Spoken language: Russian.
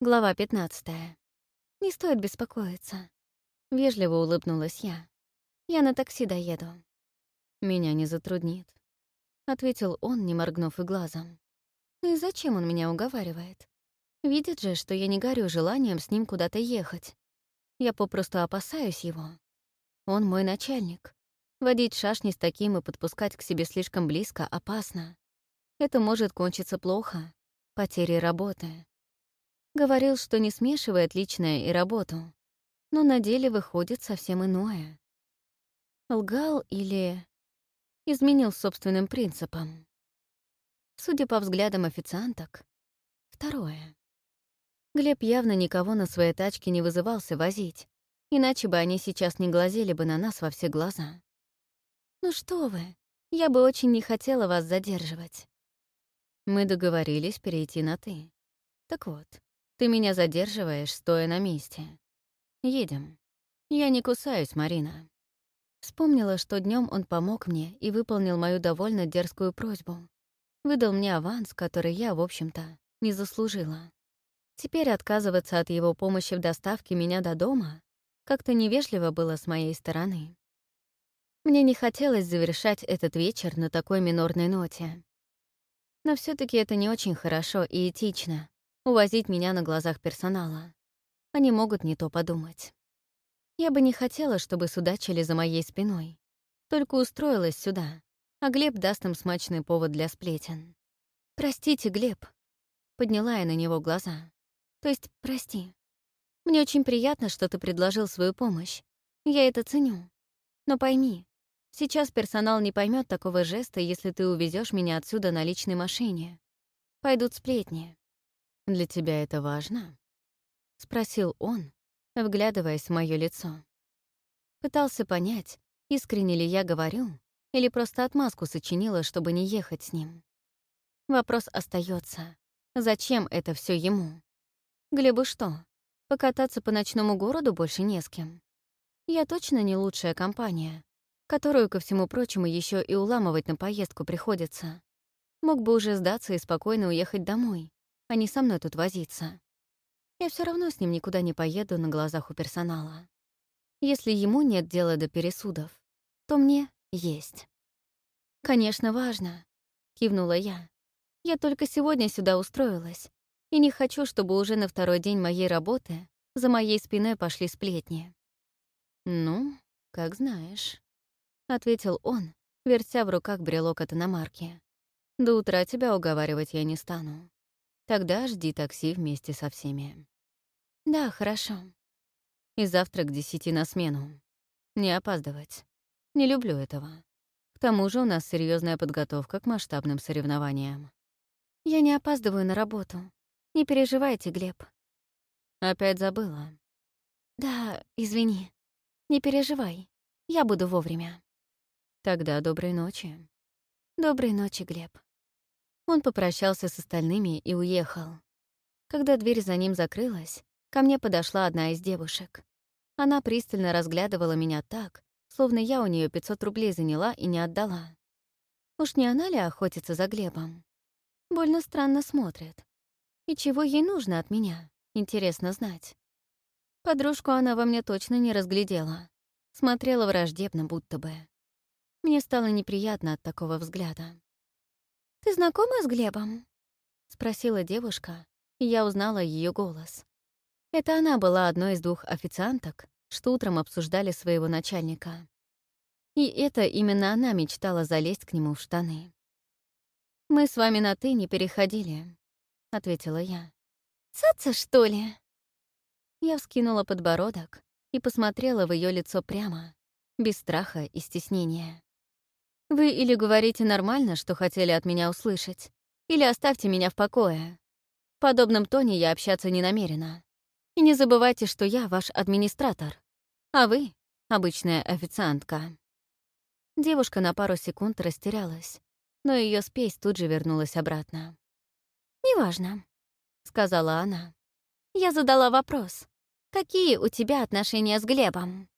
Глава 15. Не стоит беспокоиться. Вежливо улыбнулась я. Я на такси доеду. Меня не затруднит. Ответил он, не моргнув и глазом. И зачем он меня уговаривает? Видит же, что я не горю желанием с ним куда-то ехать. Я попросту опасаюсь его. Он мой начальник. Водить шашни с таким и подпускать к себе слишком близко опасно. Это может кончиться плохо, потерей работы. Говорил, что не смешивает личное и работу, но на деле выходит совсем иное. Лгал или изменил собственным принципам. Судя по взглядам официанток, второе. Глеб явно никого на своей тачке не вызывался возить, иначе бы они сейчас не глазели бы на нас во все глаза. «Ну что вы, я бы очень не хотела вас задерживать». Мы договорились перейти на «ты». Так вот, ты меня задерживаешь, стоя на месте. Едем. Я не кусаюсь, Марина. Вспомнила, что днем он помог мне и выполнил мою довольно дерзкую просьбу. Выдал мне аванс, который я, в общем-то, не заслужила. Теперь отказываться от его помощи в доставке меня до дома как-то невежливо было с моей стороны. Мне не хотелось завершать этот вечер на такой минорной ноте. Но все таки это не очень хорошо и этично увозить меня на глазах персонала. Они могут не то подумать. Я бы не хотела, чтобы судачили за моей спиной. Только устроилась сюда, а Глеб даст им смачный повод для сплетен. «Простите, Глеб», — подняла я на него глаза. «То есть, прости. Мне очень приятно, что ты предложил свою помощь. Я это ценю. Но пойми, сейчас персонал не поймет такого жеста, если ты увезешь меня отсюда на личной машине. Пойдут сплетни. «Для тебя это важно?» — спросил он, вглядываясь в моё лицо. Пытался понять, искренне ли я говорю, или просто отмазку сочинила, чтобы не ехать с ним. Вопрос остается: Зачем это все ему? Глебу что, покататься по ночному городу больше не с кем? Я точно не лучшая компания, которую, ко всему прочему, еще и уламывать на поездку приходится. Мог бы уже сдаться и спокойно уехать домой, а не со мной тут возиться. Я все равно с ним никуда не поеду на глазах у персонала. Если ему нет дела до пересудов, то мне есть. «Конечно, важно», — кивнула я. «Я только сегодня сюда устроилась, и не хочу, чтобы уже на второй день моей работы за моей спиной пошли сплетни». «Ну, как знаешь», — ответил он, вертя в руках брелок от иномарки. «До утра тебя уговаривать я не стану. Тогда жди такси вместе со всеми. Да, хорошо. И завтра к десяти на смену. Не опаздывать. Не люблю этого. К тому же у нас серьезная подготовка к масштабным соревнованиям. Я не опаздываю на работу. Не переживайте, Глеб. Опять забыла. Да, извини. Не переживай. Я буду вовремя. Тогда доброй ночи. Доброй ночи, Глеб. Он попрощался с остальными и уехал. Когда дверь за ним закрылась, ко мне подошла одна из девушек. Она пристально разглядывала меня так, словно я у нее 500 рублей заняла и не отдала. Уж не она ли охотится за Глебом? Больно странно смотрит. И чего ей нужно от меня, интересно знать. Подружку она во мне точно не разглядела. Смотрела враждебно, будто бы. Мне стало неприятно от такого взгляда. «Ты знакома с Глебом?» — спросила девушка, я узнала ее голос. Это она была одной из двух официанток, что утром обсуждали своего начальника. И это именно она мечтала залезть к нему в штаны. «Мы с вами на «ты» не переходили», — ответила я. «Цаца, что ли?» Я вскинула подбородок и посмотрела в ее лицо прямо, без страха и стеснения. Вы или говорите нормально, что хотели от меня услышать, или оставьте меня в покое. В подобном тоне я общаться не намерена. И не забывайте, что я ваш администратор, а вы — обычная официантка». Девушка на пару секунд растерялась, но ее спесь тут же вернулась обратно. «Неважно», — сказала она. «Я задала вопрос. Какие у тебя отношения с Глебом?»